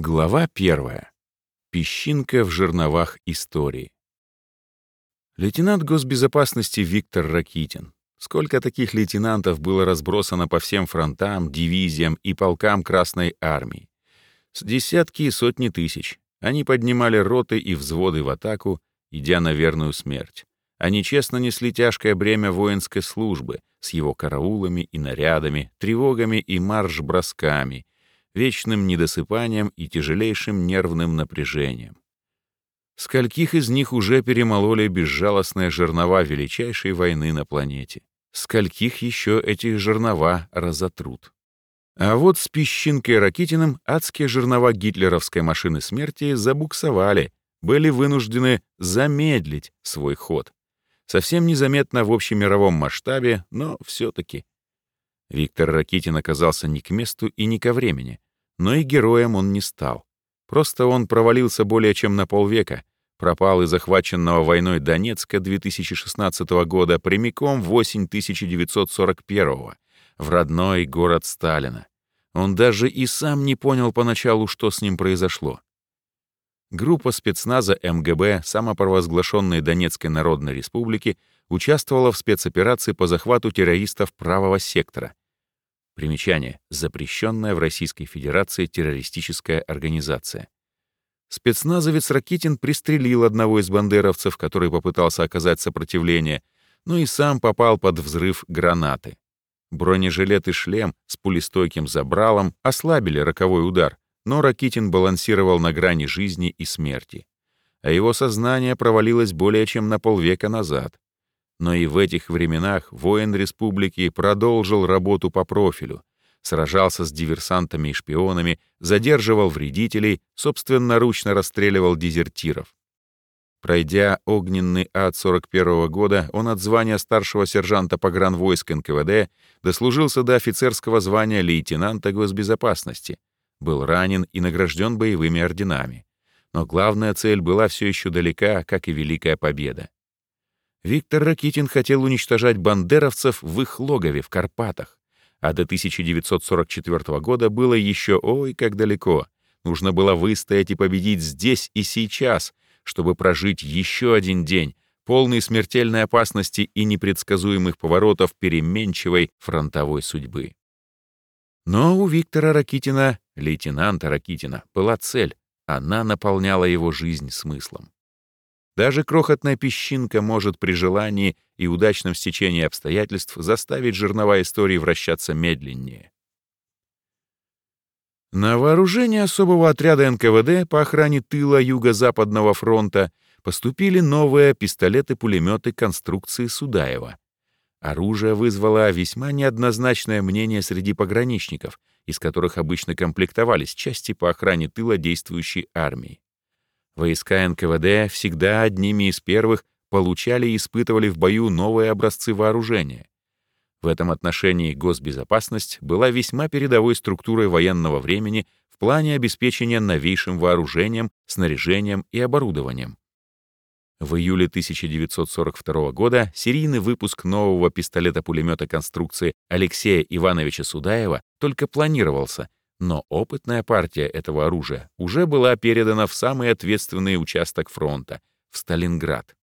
Глава первая. Песчинка в жерновах истории. Лейтенант госбезопасности Виктор Ракитин. Сколько таких лейтенантов было разбросано по всем фронтам, дивизиям и полкам Красной Армии? С десятки и сотни тысяч. Они поднимали роты и взводы в атаку, идя на верную смерть. Они честно несли тяжкое бремя воинской службы с его караулами и нарядами, тревогами и марш-бросками — вечным недосыпанием и тяжелейшим нервным напряжением. Скольких из них уже перемололи безжалостные жернова величайшей войны на планете? Скольких еще эти жернова разотрут? А вот с Песчинкой Ракитиным адские жернова гитлеровской машины смерти забуксовали, были вынуждены замедлить свой ход. Совсем незаметно в общемировом масштабе, но все-таки. Виктор Ракитин оказался не к месту и не ко времени. Но и героем он не стал. Просто он провалился более чем на полвека, пропал из захваченного войной Донецка 2016 года прямиком в осень 1941 в родной город Сталина. Он даже и сам не понял поначалу, что с ним произошло. Группа спецназа МГБ самопровозглашенной Донецкой Народной Республики участвовала в спецоперации по захвату террористов правого сектора, Примечание. Запрещенная в Российской Федерации террористическая организация. Спецназовец Ракитин пристрелил одного из бандеровцев, который попытался оказать сопротивление, но и сам попал под взрыв гранаты. Бронежилет и шлем с пулестойким забралом ослабили роковой удар, но Ракитин балансировал на грани жизни и смерти. А его сознание провалилось более чем на полвека назад. Но и в этих временах воин республики продолжил работу по профилю, сражался с диверсантами и шпионами, задерживал вредителей, собственноручно расстреливал дезертиров. Пройдя огненный ад 41 -го года, он от звания старшего сержанта погранвойск НКВД дослужился до офицерского звания лейтенанта госбезопасности, был ранен и награжден боевыми орденами. Но главная цель была все еще далека, как и Великая Победа. Виктор Ракитин хотел уничтожать бандеровцев в их логове в Карпатах. А до 1944 года было еще ой как далеко. Нужно было выстоять и победить здесь и сейчас, чтобы прожить еще один день, полный смертельной опасности и непредсказуемых поворотов переменчивой фронтовой судьбы. Но у Виктора Ракитина, лейтенанта Ракитина, была цель. Она наполняла его жизнь смыслом. Даже крохотная песчинка может при желании и удачном стечении обстоятельств заставить жернова истории вращаться медленнее. На вооружение особого отряда НКВД по охране тыла Юго-Западного фронта поступили новые пистолеты-пулеметы конструкции Судаева. Оружие вызвало весьма неоднозначное мнение среди пограничников, из которых обычно комплектовались части по охране тыла действующей армии. Войска НКВД всегда одними из первых получали и испытывали в бою новые образцы вооружения. В этом отношении госбезопасность была весьма передовой структурой военного времени в плане обеспечения новейшим вооружением, снаряжением и оборудованием. В июле 1942 года серийный выпуск нового пистолета-пулемета конструкции Алексея Ивановича Судаева только планировался, но опытная партия этого оружия уже была передана в самый ответственный участок фронта — в Сталинград.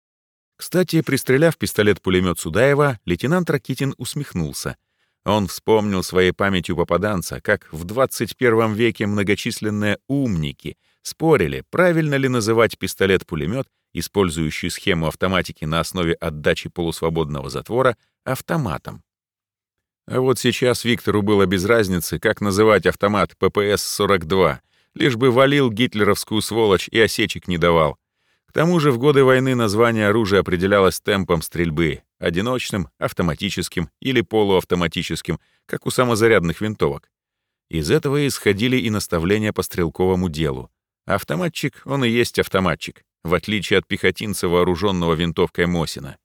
Кстати, пристреляв пистолет-пулемет Судаева, лейтенант Ракитин усмехнулся. Он вспомнил своей памятью попаданца, как в 21 веке многочисленные умники спорили, правильно ли называть пистолет-пулемет, использующий схему автоматики на основе отдачи полусвободного затвора, автоматом. А вот сейчас Виктору было без разницы, как называть автомат ППС-42, лишь бы валил гитлеровскую сволочь и осечек не давал. К тому же в годы войны название оружия определялось темпом стрельбы — одиночным, автоматическим или полуавтоматическим, как у самозарядных винтовок. Из этого исходили и наставления по стрелковому делу. Автоматчик, он и есть автоматчик, в отличие от пехотинца, вооруженного винтовкой Мосина.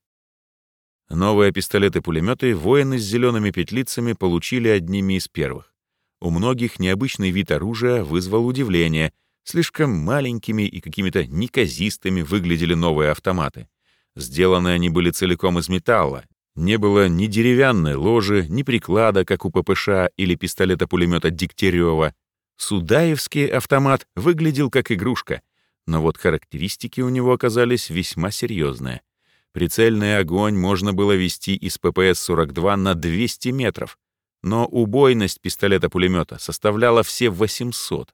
Новые пистолеты-пулеметы воины с зелеными петлицами получили одними из первых. У многих необычный вид оружия вызвал удивление. Слишком маленькими и какими-то неказистыми выглядели новые автоматы. Сделаны они были целиком из металла. Не было ни деревянной ложи, ни приклада, как у ППШ или пистолета-пулемета Дегтярева. Судаевский автомат выглядел как игрушка, но вот характеристики у него оказались весьма серьезные. Прицельный огонь можно было вести из ППС-42 на 200 метров, но убойность пистолета-пулемета составляла все 800.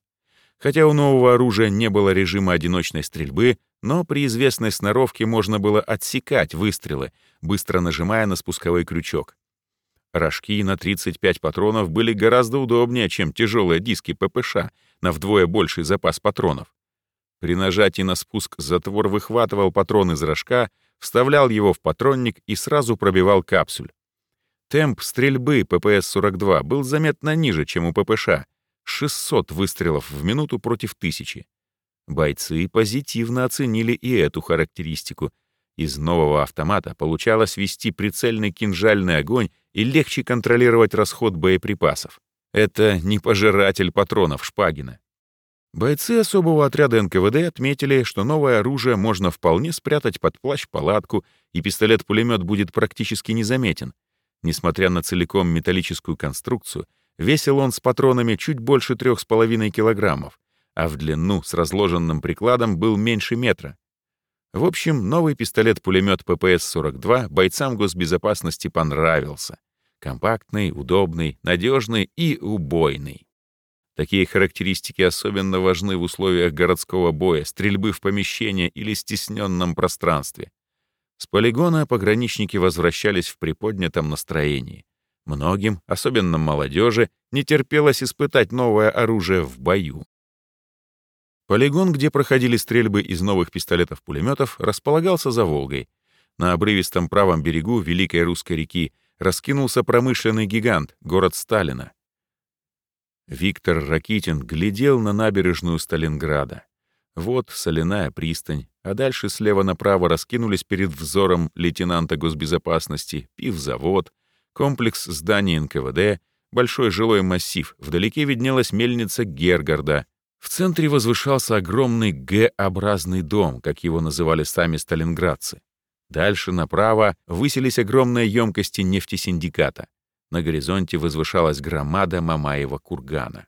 Хотя у нового оружия не было режима одиночной стрельбы, но при известной сноровке можно было отсекать выстрелы, быстро нажимая на спусковой крючок. Рожки на 35 патронов были гораздо удобнее, чем тяжелые диски ППШ на вдвое больший запас патронов. При нажатии на спуск затвор выхватывал патрон из рожка, вставлял его в патронник и сразу пробивал капсуль. Темп стрельбы ППС-42 был заметно ниже, чем у ППШ — 600 выстрелов в минуту против тысячи. Бойцы позитивно оценили и эту характеристику. Из нового автомата получалось вести прицельный кинжальный огонь и легче контролировать расход боеприпасов. Это не пожиратель патронов Шпагина. Бойцы особого отряда НКВД отметили, что новое оружие можно вполне спрятать под плащ-палатку, и пистолет-пулемет будет практически незаметен. Несмотря на целиком металлическую конструкцию, весил он с патронами чуть больше 3,5 килограммов, а в длину с разложенным прикладом был меньше метра. В общем, новый пистолет-пулемет ППС-42 бойцам госбезопасности понравился. Компактный, удобный, надежный и убойный. Такие характеристики особенно важны в условиях городского боя, стрельбы в помещении или стесненном пространстве. С полигона пограничники возвращались в приподнятом настроении. Многим, особенно молодежи, не терпелось испытать новое оружие в бою. Полигон, где проходили стрельбы из новых пистолетов-пулеметов, располагался за Волгой. На обрывистом правом берегу Великой Русской реки раскинулся промышленный гигант, город Сталина. Виктор Ракитин глядел на набережную Сталинграда. Вот соляная пристань, а дальше слева направо раскинулись перед взором лейтенанта госбезопасности пивзавод, комплекс зданий НКВД, большой жилой массив, вдалеке виднелась мельница Гергарда. В центре возвышался огромный Г-образный дом, как его называли сами сталинградцы. Дальше направо высились огромные емкости нефтесиндиката. На горизонте возвышалась громада Мамаева кургана.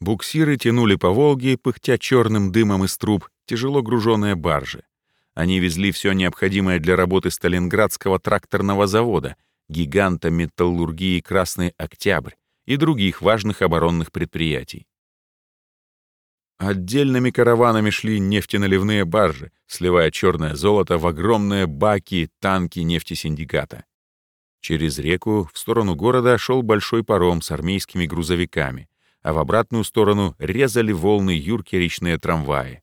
Буксиры тянули по Волге, пыхтя черным дымом из труб, тяжело груженные баржи. Они везли все необходимое для работы Сталинградского тракторного завода, гиганта металлургии «Красный Октябрь» и других важных оборонных предприятий. Отдельными караванами шли нефтеналивные баржи, сливая черное золото в огромные баки, танки нефтесиндиката. Через реку в сторону города шел большой паром с армейскими грузовиками, а в обратную сторону резали волны юрки речные трамваи.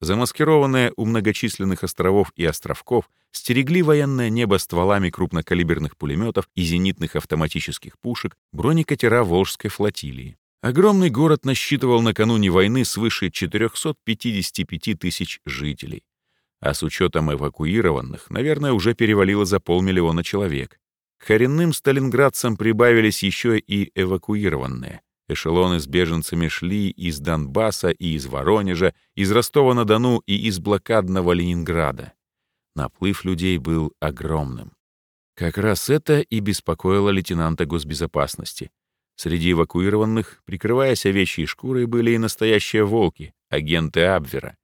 Замаскированные у многочисленных островов и островков стерегли военное небо стволами крупнокалиберных пулеметов и зенитных автоматических пушек бронекатера Волжской флотилии. Огромный город насчитывал накануне войны свыше 455 тысяч жителей. А с учетом эвакуированных, наверное, уже перевалило за полмиллиона человек. К коренным сталинградцам прибавились еще и эвакуированные. Эшелоны с беженцами шли из Донбасса и из Воронежа, из Ростова-на-Дону и из блокадного Ленинграда. Наплыв людей был огромным. Как раз это и беспокоило лейтенанта госбезопасности. Среди эвакуированных, прикрываясь овечьей шкурой, были и настоящие волки, агенты Абвера.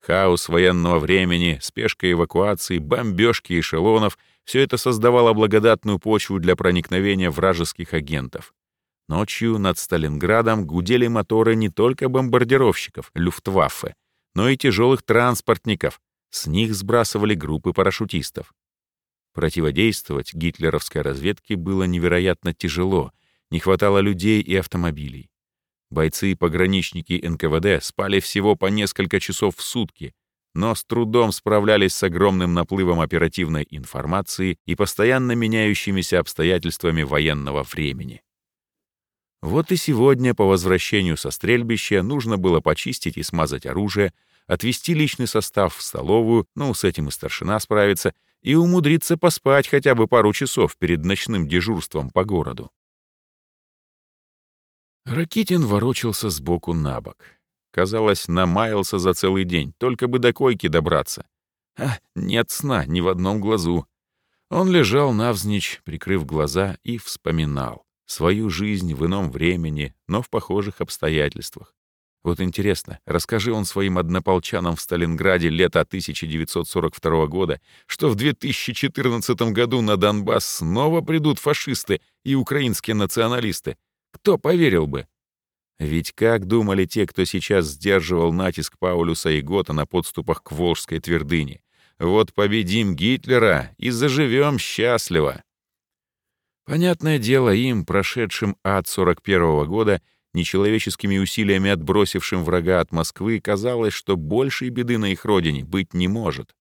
Хаос военного времени, спешка эвакуации, бомбежки эшелонов — все это создавало благодатную почву для проникновения вражеских агентов. Ночью над Сталинградом гудели моторы не только бомбардировщиков, Люфтваффе, но и тяжелых транспортников. С них сбрасывали группы парашютистов. Противодействовать гитлеровской разведке было невероятно тяжело, не хватало людей и автомобилей. Бойцы и пограничники НКВД спали всего по несколько часов в сутки, но с трудом справлялись с огромным наплывом оперативной информации и постоянно меняющимися обстоятельствами военного времени. Вот и сегодня по возвращению со стрельбища нужно было почистить и смазать оружие, отвести личный состав в столовую, ну, с этим и старшина справится, и умудриться поспать хотя бы пару часов перед ночным дежурством по городу. Ракитин ворочался сбоку на бок. Казалось, намаялся за целый день, только бы до койки добраться. А, нет сна ни в одном глазу. Он лежал навзничь, прикрыв глаза, и вспоминал. свою жизнь в ином времени, но в похожих обстоятельствах. Вот интересно, расскажи он своим однополчанам в Сталинграде лета 1942 года, что в 2014 году на Донбасс снова придут фашисты и украинские националисты. Кто поверил бы? Ведь как думали те, кто сейчас сдерживал натиск Паулюса и Гота на подступах к Волжской твердыне? Вот победим Гитлера и заживем счастливо. Понятное дело, им, прошедшим ад 41 -го года, нечеловеческими усилиями отбросившим врага от Москвы, казалось, что большей беды на их родине быть не может.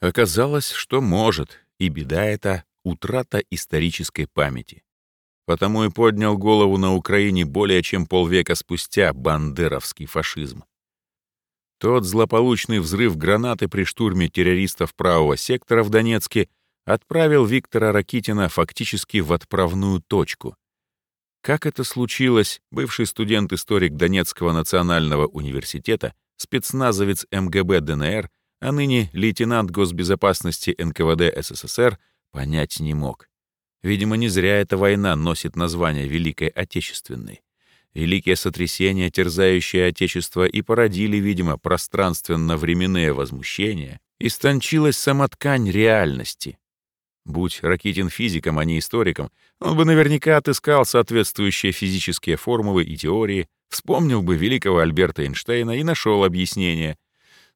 Оказалось, что может, и беда эта — утрата исторической памяти. Потому и поднял голову на Украине более чем полвека спустя бандеровский фашизм. Тот злополучный взрыв гранаты при штурме террористов правого сектора в Донецке отправил Виктора Ракитина фактически в отправную точку. Как это случилось, бывший студент-историк Донецкого национального университета, спецназовец МГБ ДНР, а ныне лейтенант госбезопасности НКВД СССР, понять не мог. Видимо, не зря эта война носит название Великой Отечественной. Великие сотрясения, терзающие Отечество, и породили, видимо, пространственно-временные возмущения, истончилась сама ткань реальности, Будь Ракитин физиком, а не историком, он бы наверняка отыскал соответствующие физические формулы и теории, вспомнил бы великого Альберта Эйнштейна и нашел объяснение.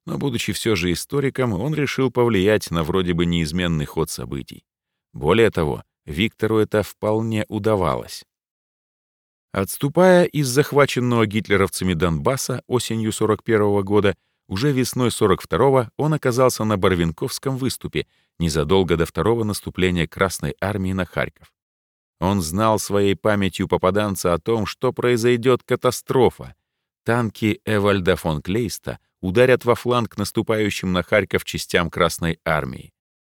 Но, будучи все же историком, он решил повлиять на вроде бы неизменный ход событий. Более того, Виктору это вполне удавалось. Отступая из захваченного гитлеровцами Донбасса осенью 41 -го года, уже весной 42-го он оказался на Барвинковском выступе, незадолго до второго наступления Красной Армии на Харьков. Он знал своей памятью попаданца о том, что произойдет катастрофа. Танки Эвальда фон Клейста ударят во фланг наступающим на Харьков частям Красной Армии.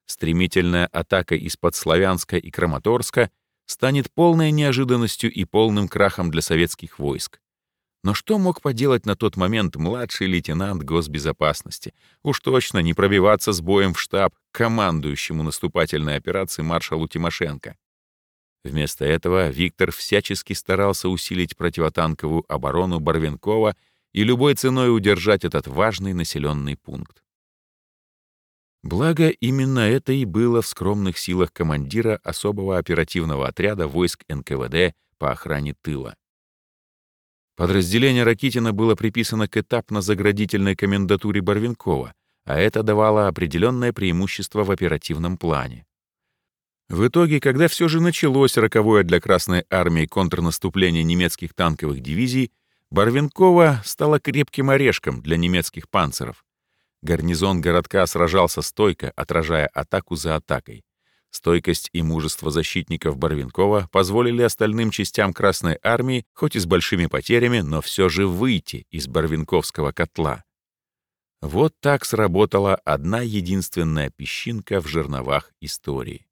Стремительная атака из-под Славянска и Краматорска станет полной неожиданностью и полным крахом для советских войск. Но что мог поделать на тот момент младший лейтенант госбезопасности? Уж точно не пробиваться с боем в штаб командующему наступательной операции маршалу Тимошенко. Вместо этого Виктор всячески старался усилить противотанковую оборону Барвенкова и любой ценой удержать этот важный населенный пункт. Благо, именно это и было в скромных силах командира особого оперативного отряда войск НКВД по охране тыла. Подразделение Ракитина было приписано к этапно-заградительной комендатуре Барвинкова, а это давало определенное преимущество в оперативном плане. В итоге, когда все же началось роковое для Красной Армии контрнаступление немецких танковых дивизий, Барвинкова стала крепким орешком для немецких панцеров. Гарнизон городка сражался стойко, отражая атаку за атакой. Стойкость и мужество защитников Барвинкова позволили остальным частям Красной Армии, хоть и с большими потерями, но все же выйти из Барвинковского котла. Вот так сработала одна единственная песчинка в жерновах истории.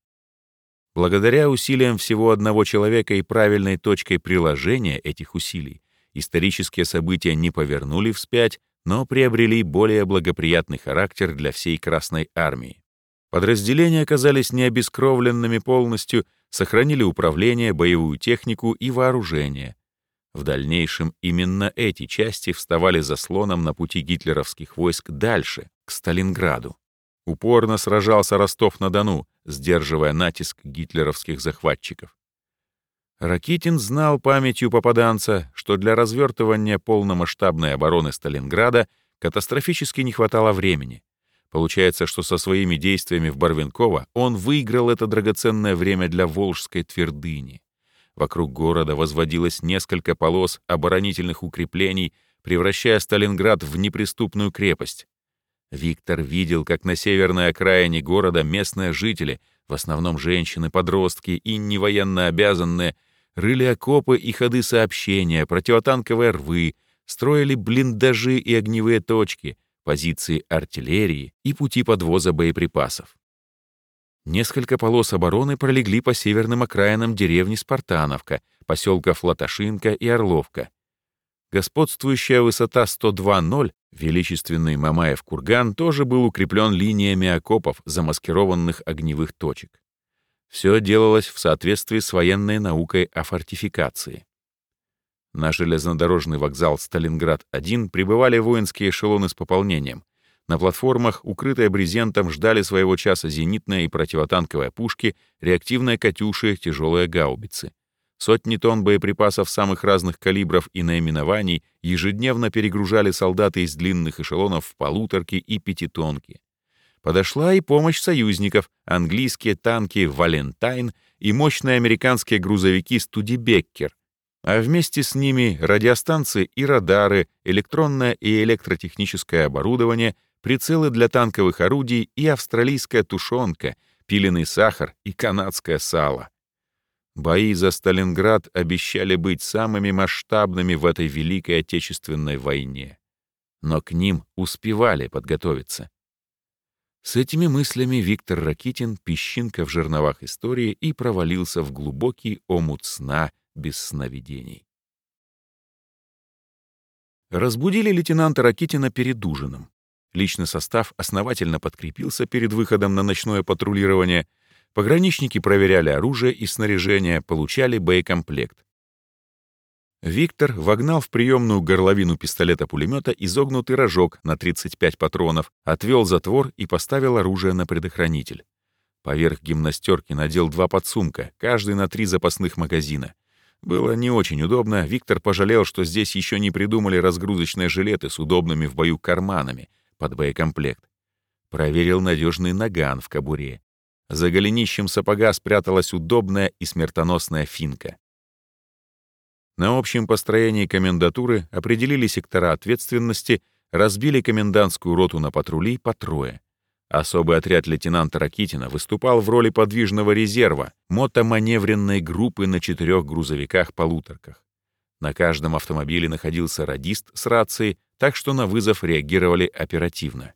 Благодаря усилиям всего одного человека и правильной точкой приложения этих усилий, исторические события не повернули вспять, но приобрели более благоприятный характер для всей Красной Армии. Подразделения оказались не обескровленными полностью, сохранили управление, боевую технику и вооружение. В дальнейшем именно эти части вставали заслоном на пути гитлеровских войск дальше, к Сталинграду. Упорно сражался Ростов-на-Дону, сдерживая натиск гитлеровских захватчиков. Ракитин знал памятью попаданца, что для развертывания полномасштабной обороны Сталинграда катастрофически не хватало времени. Получается, что со своими действиями в Барвинково он выиграл это драгоценное время для Волжской твердыни. Вокруг города возводилось несколько полос оборонительных укреплений, превращая Сталинград в неприступную крепость. Виктор видел, как на северной окраине города местные жители, в основном женщины, подростки и невоенно обязанные, рыли окопы и ходы сообщения, противотанковые рвы, строили блиндажи и огневые точки — позиции артиллерии и пути подвоза боеприпасов. Несколько полос обороны пролегли по северным окраинам деревни Спартановка, поселков Латашинка и Орловка. Господствующая высота 102.0, величественный Мамаев курган, тоже был укреплен линиями окопов, замаскированных огневых точек. Все делалось в соответствии с военной наукой о фортификации. На железнодорожный вокзал Сталинград-1 прибывали воинские эшелоны с пополнением. На платформах, укрытые брезентом, ждали своего часа зенитные и противотанковые пушки, реактивные «Катюши», тяжелые гаубицы. Сотни тонн боеприпасов самых разных калибров и наименований ежедневно перегружали солдаты из длинных эшелонов в полуторки и пятитонки. Подошла и помощь союзников, английские танки «Валентайн» и мощные американские грузовики «Студибеккер», а вместе с ними радиостанции и радары, электронное и электротехническое оборудование, прицелы для танковых орудий и австралийская тушенка, пиленый сахар и канадское сало. Бои за Сталинград обещали быть самыми масштабными в этой Великой Отечественной войне. Но к ним успевали подготовиться. С этими мыслями Виктор Ракитин, песчинка в жерновах истории, и провалился в глубокий омут сна без сновидений. Разбудили лейтенанта Ракитина перед ужином. Личный состав основательно подкрепился перед выходом на ночное патрулирование. Пограничники проверяли оружие и снаряжение, получали боекомплект. Виктор вогнал в приемную горловину пистолета-пулемета изогнутый рожок на 35 патронов, отвел затвор и поставил оружие на предохранитель. Поверх гимнастерки надел два подсумка, каждый на три запасных магазина. Было не очень удобно, Виктор пожалел, что здесь еще не придумали разгрузочные жилеты с удобными в бою карманами под боекомплект. Проверил надежный наган в кобуре. За голенищем сапога спряталась удобная и смертоносная финка. На общем построении комендатуры определили сектора ответственности, разбили комендантскую роту на патрули по трое. Особый отряд лейтенанта Ракитина выступал в роли подвижного резерва, мотоманевренной группы на четырех грузовиках-полуторках. На каждом автомобиле находился радист с рацией, так что на вызов реагировали оперативно.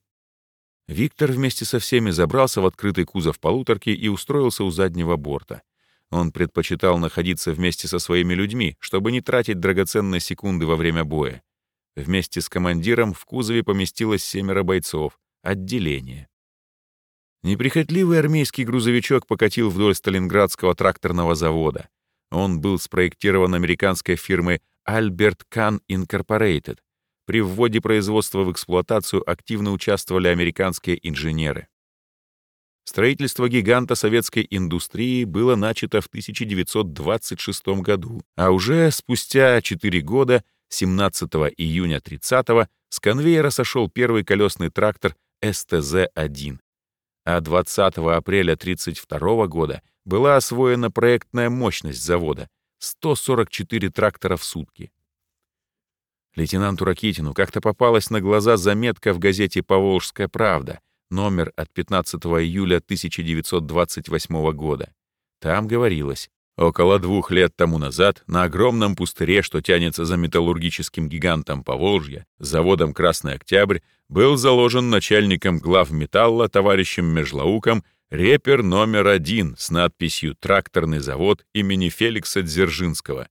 Виктор вместе со всеми забрался в открытый кузов полуторки и устроился у заднего борта. Он предпочитал находиться вместе со своими людьми, чтобы не тратить драгоценные секунды во время боя. Вместе с командиром в кузове поместилось семеро бойцов, отделение. Неприхотливый армейский грузовичок покатил вдоль Сталинградского тракторного завода. Он был спроектирован американской фирмой Albert Kahn Incorporated. При вводе производства в эксплуатацию активно участвовали американские инженеры. Строительство гиганта советской индустрии было начато в 1926 году, а уже спустя 4 года, 17 июня 30 с конвейера сошел первый колесный трактор СТЗ-1 а 20 апреля 1932 года была освоена проектная мощность завода — 144 трактора в сутки. Лейтенанту Ракитину как-то попалась на глаза заметка в газете «Поволжская правда», номер от 15 июля 1928 года. Там говорилось, около двух лет тому назад на огромном пустыре, что тянется за металлургическим гигантом Поволжья, заводом «Красный Октябрь», был заложен начальником глав металла товарищем Межлауком репер номер один с надписью «Тракторный завод» имени Феликса Дзержинского.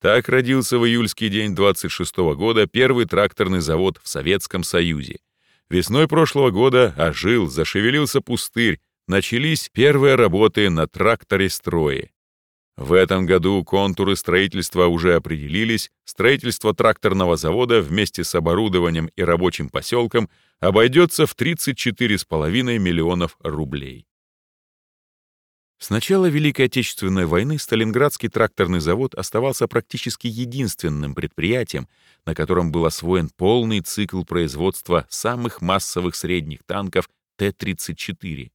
Так родился в июльский день 26 -го года первый тракторный завод в Советском Союзе. Весной прошлого года ожил, зашевелился пустырь, начались первые работы на тракторе строи. В этом году контуры строительства уже определились, строительство тракторного завода вместе с оборудованием и рабочим поселком обойдется в 34,5 миллионов рублей. С начала Великой Отечественной войны Сталинградский тракторный завод оставался практически единственным предприятием, на котором был освоен полный цикл производства самых массовых средних танков Т-34.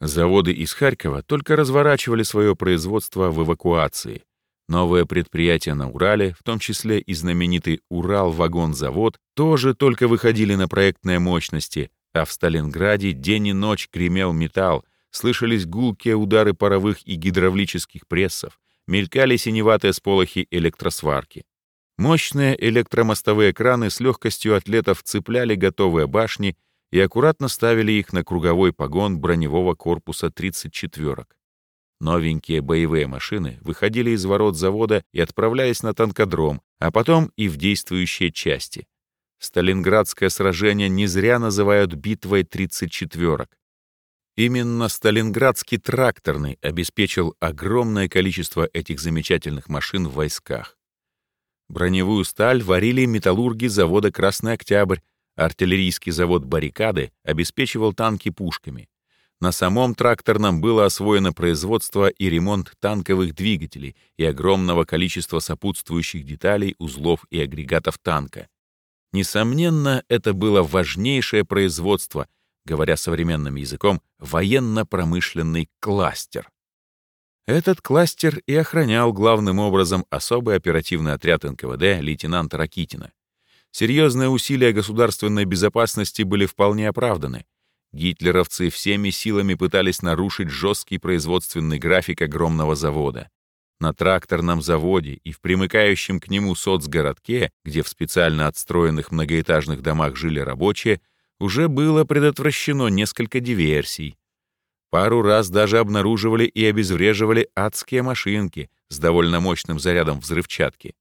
Заводы из Харькова только разворачивали свое производство в эвакуации. Новые предприятия на Урале, в том числе и знаменитый Урал-вагонзавод, тоже только выходили на проектные мощности, а в Сталинграде день и ночь гремел металл, слышались гулкие удары паровых и гидравлических прессов, мелькали синеватые сполохи электросварки. Мощные электромостовые краны с легкостью атлетов цепляли готовые башни и аккуратно ставили их на круговой погон броневого корпуса 34-ок. Новенькие боевые машины выходили из ворот завода и отправлялись на танкодром, а потом и в действующие части. Сталинградское сражение не зря называют битвой 34-ок. Именно Сталинградский тракторный обеспечил огромное количество этих замечательных машин в войсках. Броневую сталь варили металлурги завода «Красный Октябрь», артиллерийский завод «Баррикады» обеспечивал танки пушками. На самом тракторном было освоено производство и ремонт танковых двигателей и огромного количества сопутствующих деталей, узлов и агрегатов танка. Несомненно, это было важнейшее производство, говоря современным языком, военно-промышленный кластер. Этот кластер и охранял главным образом особый оперативный отряд НКВД лейтенанта Ракитина. Серьезные усилия государственной безопасности были вполне оправданы. Гитлеровцы всеми силами пытались нарушить жесткий производственный график огромного завода. На тракторном заводе и в примыкающем к нему соцгородке, где в специально отстроенных многоэтажных домах жили рабочие, уже было предотвращено несколько диверсий. Пару раз даже обнаруживали и обезвреживали адские машинки с довольно мощным зарядом взрывчатки.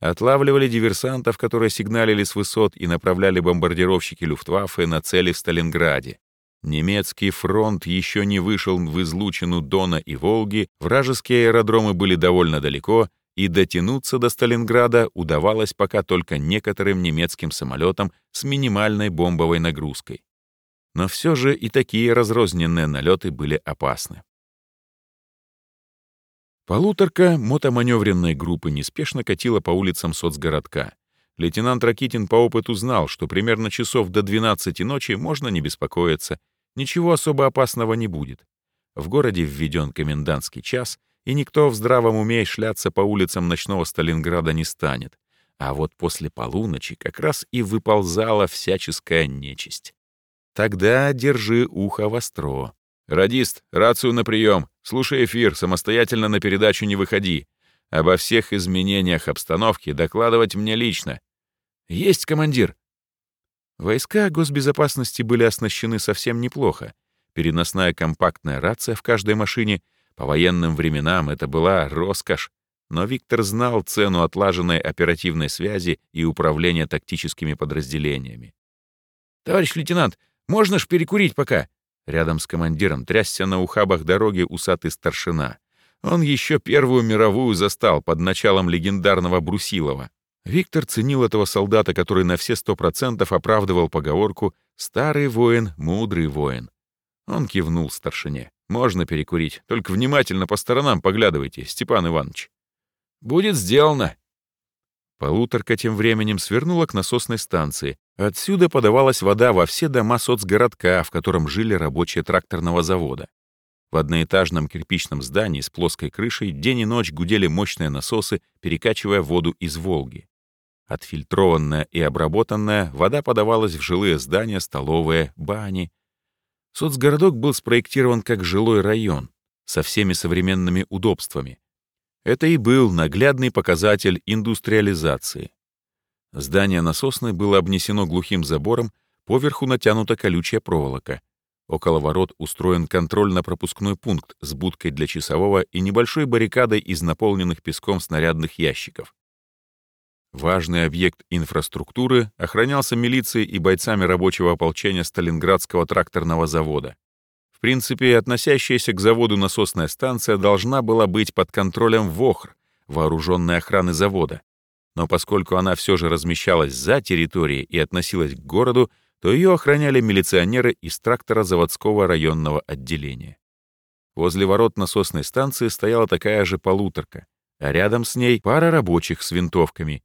Отлавливали диверсантов, которые сигналили с высот и направляли бомбардировщики Люфтваффе на цели в Сталинграде. Немецкий фронт еще не вышел в излучину Дона и Волги, вражеские аэродромы были довольно далеко, и дотянуться до Сталинграда удавалось пока только некоторым немецким самолетам с минимальной бомбовой нагрузкой. Но все же и такие разрозненные налеты были опасны. Полуторка мотоманевренной группы неспешно катила по улицам соцгородка. Лейтенант Ракитин по опыту знал, что примерно часов до 12 ночи можно не беспокоиться, ничего особо опасного не будет. В городе введен комендантский час — и никто в здравом уме шляться по улицам ночного Сталинграда не станет. А вот после полуночи как раз и выползала всяческая нечисть. Тогда держи ухо востро. «Радист, рацию на прием. Слушай эфир, самостоятельно на передачу не выходи. Обо всех изменениях обстановки докладывать мне лично». «Есть, командир!» Войска госбезопасности были оснащены совсем неплохо. Переносная компактная рация в каждой машине по военным временам это была роскошь, но Виктор знал цену отлаженной оперативной связи и управления тактическими подразделениями. «Товарищ лейтенант, можно ж перекурить пока?» Рядом с командиром трясся на ухабах дороги усатый старшина. Он еще Первую мировую застал под началом легендарного Брусилова. Виктор ценил этого солдата, который на все сто процентов оправдывал поговорку «старый воин, мудрый воин». Он кивнул старшине. Можно перекурить, только внимательно по сторонам поглядывайте, Степан Иванович. Будет сделано. Полуторка тем временем свернула к насосной станции. Отсюда подавалась вода во все дома соцгородка, в котором жили рабочие тракторного завода. В одноэтажном кирпичном здании с плоской крышей день и ночь гудели мощные насосы, перекачивая воду из Волги. Отфильтрованная и обработанная, вода подавалась в жилые здания, столовые, бани, Соцгородок был спроектирован как жилой район со всеми современными удобствами. Это и был наглядный показатель индустриализации. Здание насосной было обнесено глухим забором, поверху натянута колючая проволока. Около ворот устроен контрольно-пропускной пункт с будкой для часового и небольшой баррикадой из наполненных песком снарядных ящиков. Важный объект инфраструктуры охранялся милицией и бойцами рабочего ополчения Сталинградского тракторного завода. В принципе, относящаяся к заводу насосная станция должна была быть под контролем ВОХР, вооруженной охраны завода. Но поскольку она все же размещалась за территорией и относилась к городу, то ее охраняли милиционеры из трактора заводского районного отделения. Возле ворот насосной станции стояла такая же полуторка, а рядом с ней пара рабочих с винтовками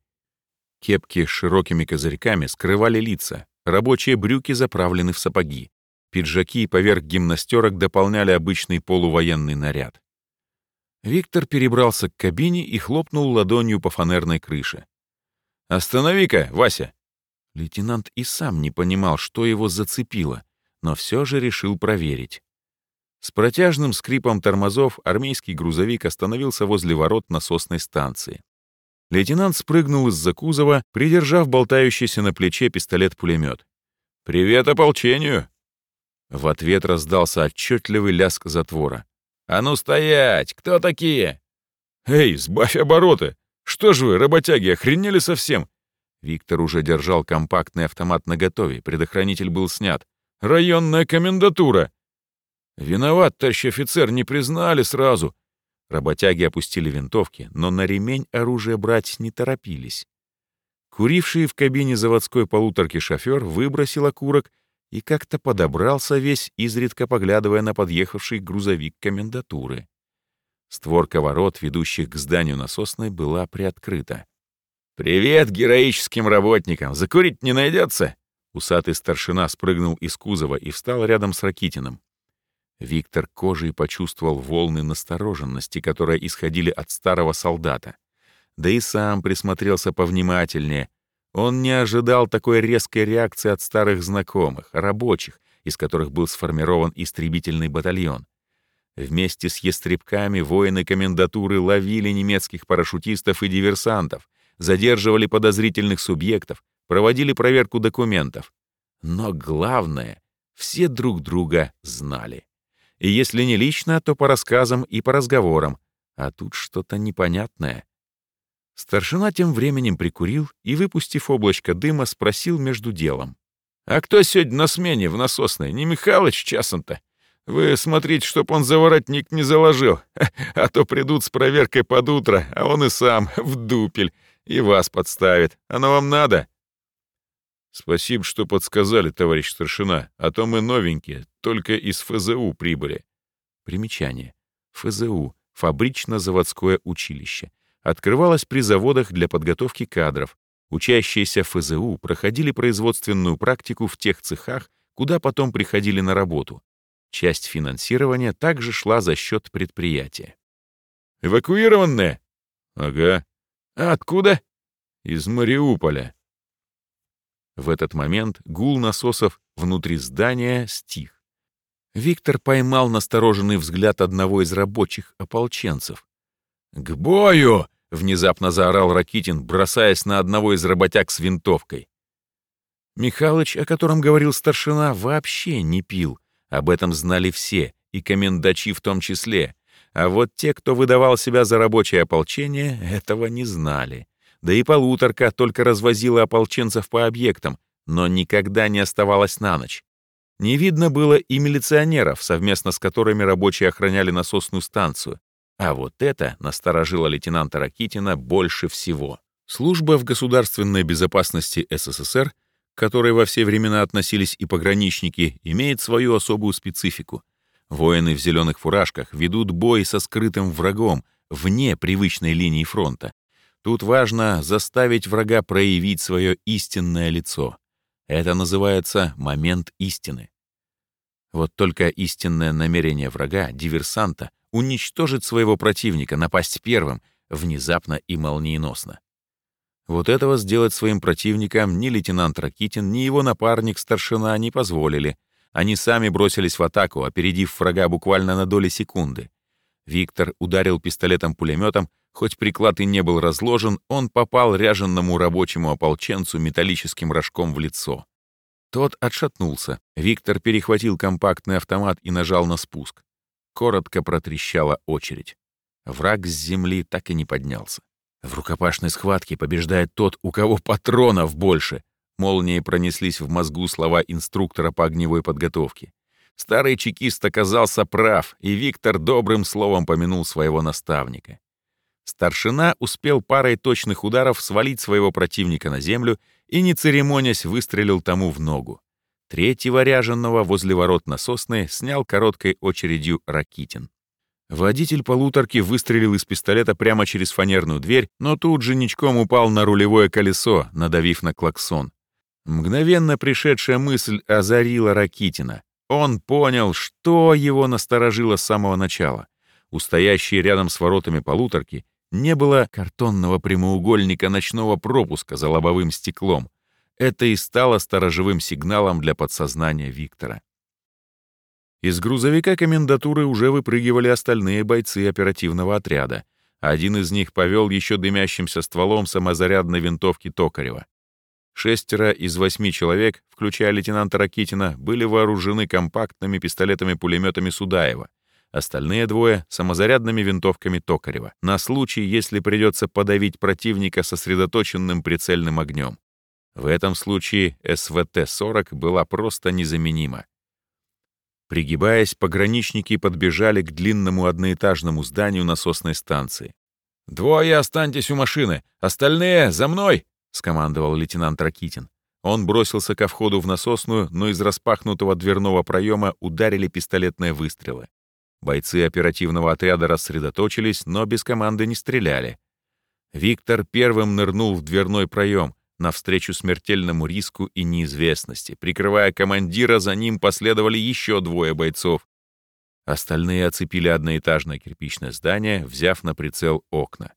Кепки с широкими козырьками скрывали лица, рабочие брюки заправлены в сапоги. Пиджаки поверх гимнастерок дополняли обычный полувоенный наряд. Виктор перебрался к кабине и хлопнул ладонью по фанерной крыше. «Останови-ка, Вася!» Лейтенант и сам не понимал, что его зацепило, но все же решил проверить. С протяжным скрипом тормозов армейский грузовик остановился возле ворот насосной станции. Лейтенант спрыгнул из-за кузова, придержав болтающийся на плече пистолет-пулемет. «Привет ополчению!» В ответ раздался отчетливый лязг затвора. «А ну стоять! Кто такие?» «Эй, сбавь обороты! Что ж вы, работяги, охренели совсем?» Виктор уже держал компактный автомат наготове, предохранитель был снят. «Районная комендатура!» «Виноват, товарищ офицер, не признали сразу». Работяги опустили винтовки, но на ремень оружие брать не торопились. Куривший в кабине заводской полуторки шофер выбросил окурок и как-то подобрался весь, изредка поглядывая на подъехавший грузовик комендатуры. Створка ворот, ведущих к зданию насосной, была приоткрыта. «Привет героическим работникам! Закурить не найдется?» Усатый старшина спрыгнул из кузова и встал рядом с Ракитиным. Виктор кожей почувствовал волны настороженности, которые исходили от старого солдата. Да и сам присмотрелся повнимательнее. Он не ожидал такой резкой реакции от старых знакомых, рабочих, из которых был сформирован истребительный батальон. Вместе с ястребками воины комендатуры ловили немецких парашютистов и диверсантов, задерживали подозрительных субъектов, проводили проверку документов. Но главное, все друг друга знали. И если не лично, то по рассказам и по разговорам. А тут что-то непонятное. Старшина тем временем прикурил и, выпустив облачко дыма, спросил между делом. «А кто сегодня на смене в насосной? Не Михалыч часом-то?» Вы смотрите, чтоб он заворотник не заложил, а то придут с проверкой под утро, а он и сам в дупель, и вас подставит. Оно вам надо?» «Спасибо, что подсказали, товарищ старшина, а то мы новенькие, только из ФЗУ прибыли». Примечание. ФЗУ — фабрично-заводское училище. Открывалось при заводах для подготовки кадров. Учащиеся ФЗУ проходили производственную практику в тех цехах, куда потом приходили на работу. Часть финансирования также шла за счет предприятия. «Эвакуированные?» «Ага». «А откуда?» «Из Мариуполя». В этот момент гул насосов внутри здания стих. Виктор поймал настороженный взгляд одного из рабочих ополченцев. «К бою!» — внезапно заорал Ракитин, бросаясь на одного из работяг с винтовкой. Михалыч, о котором говорил старшина, вообще не пил — об этом знали все, и комендачи в том числе. А вот те, кто выдавал себя за рабочее ополчение, этого не знали. Да и полуторка только развозила ополченцев по объектам, но никогда не оставалась на ночь. Не видно было и милиционеров, совместно с которыми рабочие охраняли насосную станцию. А вот это насторожило лейтенанта Ракитина больше всего. Служба в государственной безопасности СССР — к которой во все времена относились и пограничники, имеет свою особую специфику. Воины в зеленых фуражках ведут бой со скрытым врагом вне привычной линии фронта. Тут важно заставить врага проявить свое истинное лицо. Это называется момент истины. Вот только истинное намерение врага, диверсанта, уничтожить своего противника, напасть первым, внезапно и молниеносно. Вот этого сделать своим противникам ни лейтенант Ракитин, ни его напарник-старшина не позволили. Они сами бросились в атаку, опередив врага буквально на доли секунды. Виктор ударил пистолетом-пулеметом, хоть приклад и не был разложен, он попал ряженному рабочему ополченцу металлическим рожком в лицо. Тот отшатнулся. Виктор перехватил компактный автомат и нажал на спуск. Коротко протрещала очередь. Враг с земли так и не поднялся. В рукопашной схватке побеждает тот, у кого патронов больше. Молнией пронеслись в мозгу слова инструктора по огневой подготовке. Старый чекист оказался прав, и Виктор добрым словом помянул своего наставника. Старшина успел парой точных ударов свалить своего противника на землю и, не церемонясь, выстрелил тому в ногу. Третьего ряженного возле ворот насосной снял короткой очередью Ракитин. Водитель полуторки выстрелил из пистолета прямо через фанерную дверь, но тут же ничком упал на рулевое колесо, надавив на клаксон. Мгновенно пришедшая мысль озарила Ракитина. Он понял, что его насторожило с самого начала. У стоящей рядом с воротами полуторки не было картонного прямоугольника ночного пропуска за лобовым стеклом. Это и стало сторожевым сигналом для подсознания Виктора. Из грузовика комендатуры уже выпрыгивали остальные бойцы оперативного отряда. Один из них повел еще дымящимся стволом самозарядной винтовки Токарева. Шестеро из восьми человек, включая лейтенанта Ракитина, были вооружены компактными пистолетами-пулеметами Судаева. Остальные двое — самозарядными винтовками Токарева, на случай, если придется подавить противника сосредоточенным прицельным огнем. В этом случае СВТ-40 была просто незаменима. Пригибаясь, пограничники подбежали к длинному одноэтажному зданию насосной станции. «Двое останьтесь у машины, остальные за мной!» — скомандовал лейтенант Ракитин. Он бросился ко входу в насосную, но из распахнутого дверного проема ударили пистолетные выстрелы. Бойцы оперативного отряда рассредоточились, но без команды не стреляли. Виктор первым нырнул в дверной проем, навстречу смертельному риску и неизвестности. Прикрывая командира, за ним последовали еще двое бойцов. Остальные оцепили одноэтажное кирпичное здание, взяв на прицел окна.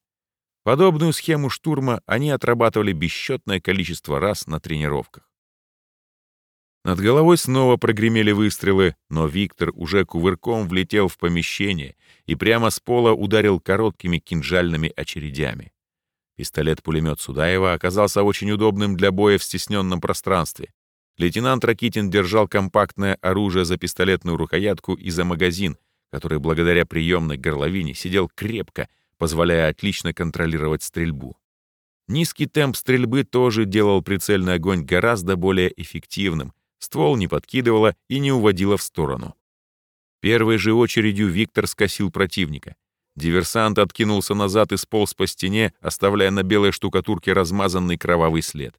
Подобную схему штурма они отрабатывали бесчетное количество раз на тренировках. Над головой снова прогремели выстрелы, но Виктор уже кувырком влетел в помещение и прямо с пола ударил короткими кинжальными очередями. Пистолет-пулемет Судаева оказался очень удобным для боя в стесненном пространстве. Лейтенант Ракитин держал компактное оружие за пистолетную рукоятку и за магазин, который благодаря приемной горловине сидел крепко, позволяя отлично контролировать стрельбу. Низкий темп стрельбы тоже делал прицельный огонь гораздо более эффективным, ствол не подкидывало и не уводило в сторону. Первой же очередью Виктор скосил противника. Диверсант откинулся назад и сполз по стене, оставляя на белой штукатурке размазанный кровавый след.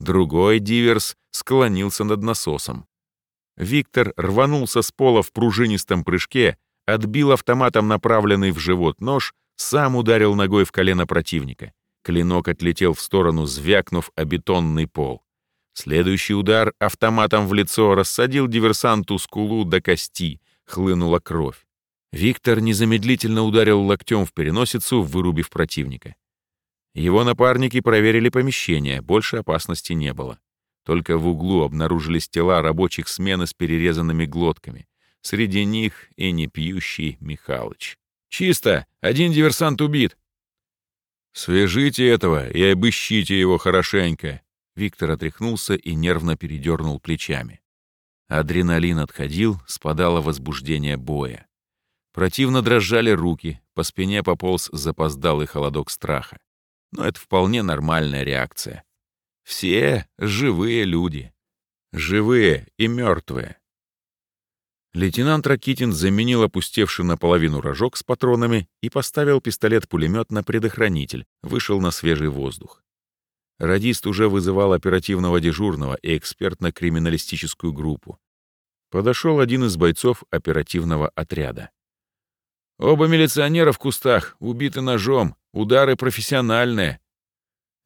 Другой диверс склонился над насосом. Виктор рванулся с пола в пружинистом прыжке, отбил автоматом направленный в живот нож, сам ударил ногой в колено противника. Клинок отлетел в сторону, звякнув о бетонный пол. Следующий удар автоматом в лицо рассадил диверсанту скулу до кости, хлынула кровь. Виктор незамедлительно ударил локтем в переносицу, вырубив противника. Его напарники проверили помещение, больше опасности не было. Только в углу обнаружились тела рабочих смены с перерезанными глотками. Среди них и непьющий Михалыч. «Чисто! Один диверсант убит!» «Свяжите этого и обыщите его хорошенько!» Виктор отряхнулся и нервно передернул плечами. Адреналин отходил, спадало возбуждение боя. Противно дрожали руки, по спине пополз запоздалый холодок страха. Но это вполне нормальная реакция. Все живые люди. Живые и мертвые. Лейтенант Ракитин заменил опустевший наполовину рожок с патронами и поставил пистолет-пулемет на предохранитель, вышел на свежий воздух. Радист уже вызывал оперативного дежурного и экспертно-криминалистическую группу. Подошел один из бойцов оперативного отряда. Оба милиционера в кустах, убиты ножом, удары профессиональные.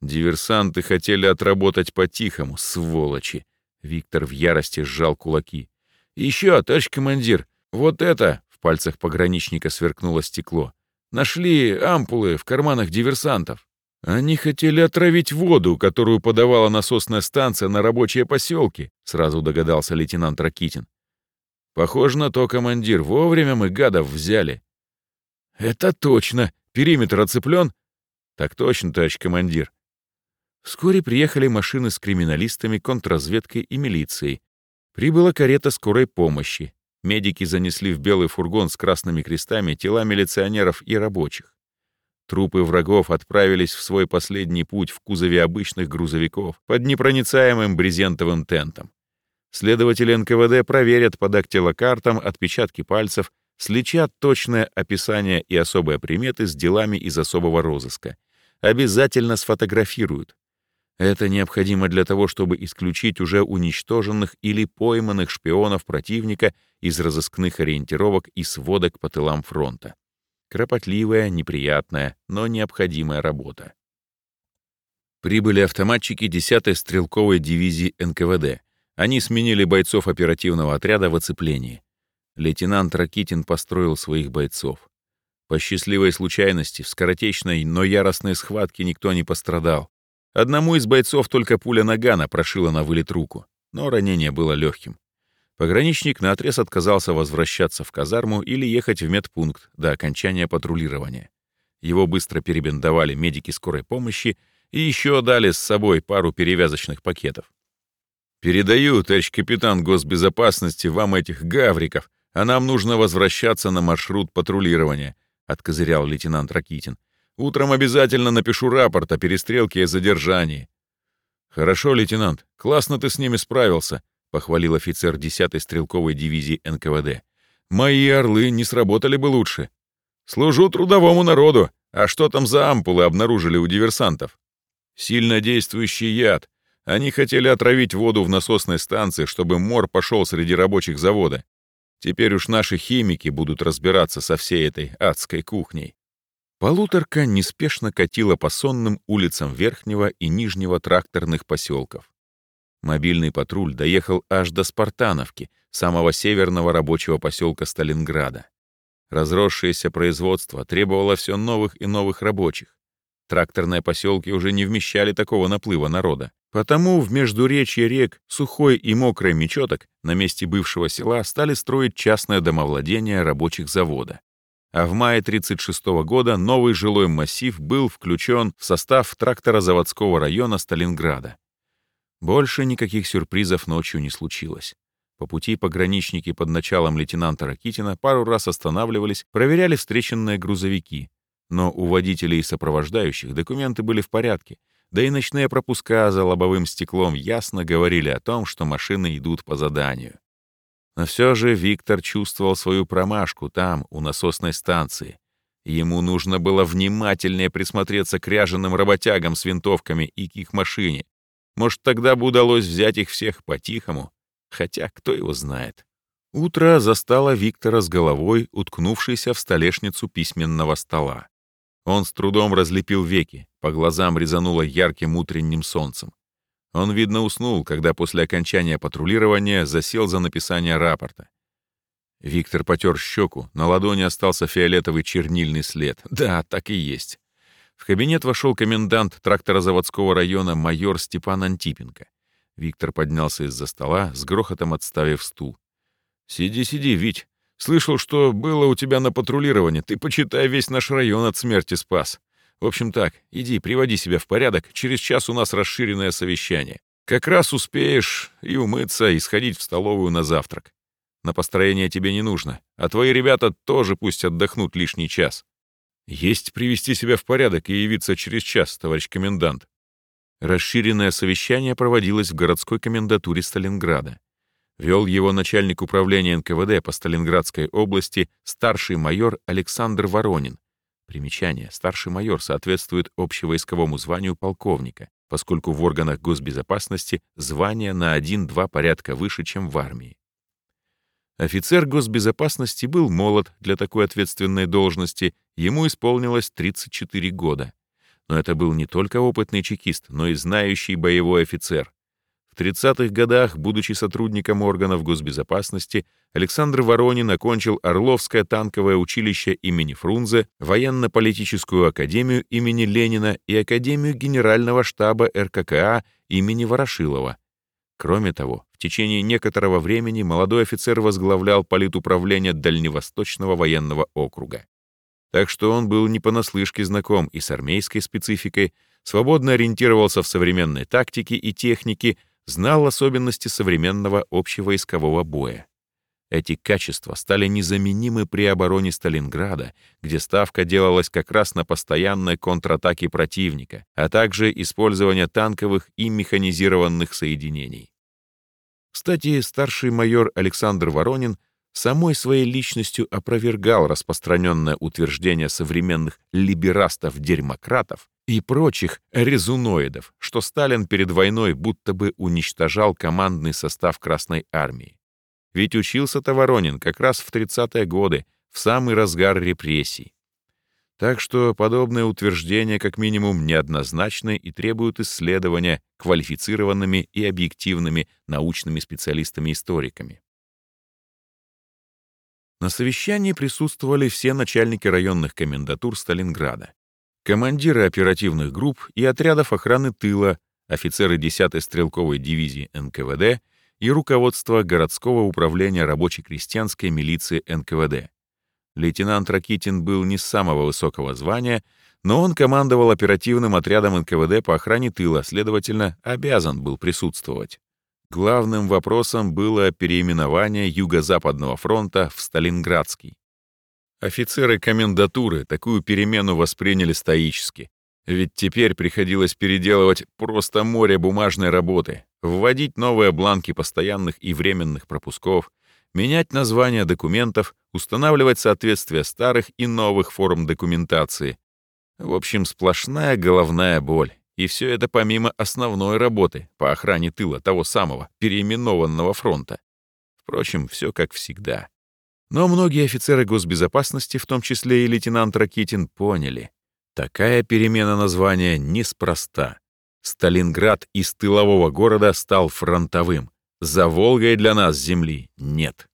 Диверсанты хотели отработать по-тихому, сволочи. Виктор в ярости сжал кулаки. «Еще, товарищ командир, вот это!» — в пальцах пограничника сверкнуло стекло. «Нашли ампулы в карманах диверсантов. Они хотели отравить воду, которую подавала насосная станция на рабочие поселки», — сразу догадался лейтенант Ракитин. «Похоже на то, командир, вовремя мы гадов взяли. «Это точно! Периметр оцеплен?» «Так точно, товарищ командир». Вскоре приехали машины с криминалистами, контрразведкой и милицией. Прибыла карета скорой помощи. Медики занесли в белый фургон с красными крестами тела милиционеров и рабочих. Трупы врагов отправились в свой последний путь в кузове обычных грузовиков под непроницаемым брезентовым тентом. Следователи НКВД проверят по дактилокартам отпечатки пальцев сличат точное описание и особые приметы с делами из особого розыска. Обязательно сфотографируют. Это необходимо для того, чтобы исключить уже уничтоженных или пойманных шпионов противника из разыскных ориентировок и сводок по тылам фронта. Кропотливая, неприятная, но необходимая работа. Прибыли автоматчики 10-й стрелковой дивизии НКВД. Они сменили бойцов оперативного отряда в оцеплении лейтенант Ракитин построил своих бойцов. По счастливой случайности, в скоротечной, но яростной схватке никто не пострадал. Одному из бойцов только пуля нагана прошила на вылет руку, но ранение было легким. Пограничник наотрез отказался возвращаться в казарму или ехать в медпункт до окончания патрулирования. Его быстро перебинтовали медики скорой помощи и еще дали с собой пару перевязочных пакетов. «Передаю, товарищ капитан госбезопасности, вам этих гавриков, а нам нужно возвращаться на маршрут патрулирования», — откозырял лейтенант Ракитин. «Утром обязательно напишу рапорт о перестрелке и задержании». «Хорошо, лейтенант, классно ты с ними справился. — похвалил офицер 10-й стрелковой дивизии НКВД. «Мои орлы не сработали бы лучше. Служу трудовому народу. А что там за ампулы обнаружили у диверсантов? Сильно действующий яд. Они хотели отравить воду в насосной станции, чтобы мор пошел среди рабочих завода. Теперь уж наши химики будут разбираться со всей этой адской кухней. Полуторка неспешно катила по сонным улицам Верхнего и Нижнего тракторных поселков. Мобильный патруль доехал аж до Спартановки, самого северного рабочего поселка Сталинграда. Разросшееся производство требовало все новых и новых рабочих. Тракторные поселки уже не вмещали такого наплыва народа. Потому в междуречье рек Сухой и Мокрый Мечеток на месте бывшего села стали строить частное домовладение рабочих завода. А в мае 1936 года новый жилой массив был включен в состав тракторозаводского района Сталинграда. Больше никаких сюрпризов ночью не случилось. По пути пограничники под началом лейтенанта Ракитина пару раз останавливались, проверяли встреченные грузовики. Но у водителей и сопровождающих документы были в порядке, да и ночные пропуска за лобовым стеклом ясно говорили о том, что машины идут по заданию. Но все же Виктор чувствовал свою промашку там, у насосной станции. Ему нужно было внимательнее присмотреться к ряженым работягам с винтовками и к их машине. Может, тогда бы удалось взять их всех по-тихому, Хотя, кто его знает. Утро застало Виктора с головой, уткнувшейся в столешницу письменного стола. Он с трудом разлепил веки, по глазам резануло ярким утренним солнцем. Он, видно, уснул, когда после окончания патрулирования засел за написание рапорта. Виктор потер щеку, на ладони остался фиолетовый чернильный след. Да, так и есть. В кабинет вошел комендант тракторозаводского района майор Степан Антипенко. Виктор поднялся из-за стола, с грохотом отставив стул. «Сиди, сиди, Вить. Слышал, что было у тебя на патрулировании. Ты, почитай, весь наш район от смерти спас. В общем так, иди, приводи себя в порядок. Через час у нас расширенное совещание. Как раз успеешь и умыться, и сходить в столовую на завтрак. На построение тебе не нужно, а твои ребята тоже пусть отдохнут лишний час. Есть привести себя в порядок и явиться через час, товарищ комендант. Расширенное совещание проводилось в городской комендатуре Сталинграда. Вел его начальник управления НКВД по Сталинградской области старший майор Александр Воронин. Примечание. Старший майор соответствует общевойсковому званию полковника, поскольку в органах госбезопасности звание на 1-2 порядка выше, чем в армии. Офицер госбезопасности был молод для такой ответственной должности, ему исполнилось 34 года. Но это был не только опытный чекист, но и знающий боевой офицер. В 30-х годах, будучи сотрудником органов госбезопасности, Александр Воронин окончил Орловское танковое училище имени Фрунзе, военно-политическую академию имени Ленина и Академию генерального штаба РККА имени Ворошилова. Кроме того, в течение некоторого времени молодой офицер возглавлял политуправление Дальневосточного военного округа. Так что он был не понаслышке знаком и с армейской спецификой, свободно ориентировался в современной тактике и технике, знал особенности современного общевойскового боя. Эти качества стали незаменимы при обороне Сталинграда, где ставка делалась как раз на постоянной контратаке противника, а также использование танковых и механизированных соединений. Кстати, старший майор Александр Воронин самой своей личностью опровергал распространенное утверждение современных либерастов-дерьмократов и прочих резуноидов, что Сталин перед войной будто бы уничтожал командный состав Красной Армии. Ведь учился-то Воронин как раз в 30-е годы, в самый разгар репрессий. Так что подобные утверждения как минимум неоднозначны и требуют исследования квалифицированными и объективными научными специалистами-историками. На совещании присутствовали все начальники районных комендатур Сталинграда, командиры оперативных групп и отрядов охраны тыла, офицеры 10-й стрелковой дивизии НКВД и руководство городского управления рабоче-крестьянской милиции НКВД. Лейтенант Ракитин был не самого высокого звания, но он командовал оперативным отрядом НКВД по охране тыла, следовательно, обязан был присутствовать. Главным вопросом было переименование Юго-Западного фронта в Сталинградский. Офицеры комендатуры такую перемену восприняли стоически. Ведь теперь приходилось переделывать просто море бумажной работы, вводить новые бланки постоянных и временных пропусков, менять названия документов, устанавливать соответствие старых и новых форм документации. В общем, сплошная головная боль. И все это помимо основной работы по охране тыла того самого переименованного фронта. Впрочем, все как всегда. Но многие офицеры госбезопасности, в том числе и лейтенант Ракитин, поняли, Такая перемена названия неспроста. Сталинград из тылового города стал фронтовым. За Волгой для нас земли нет.